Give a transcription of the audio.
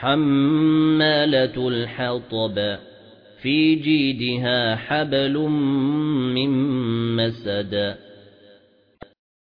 حمالة الحطب في جيدها حبل من مسد.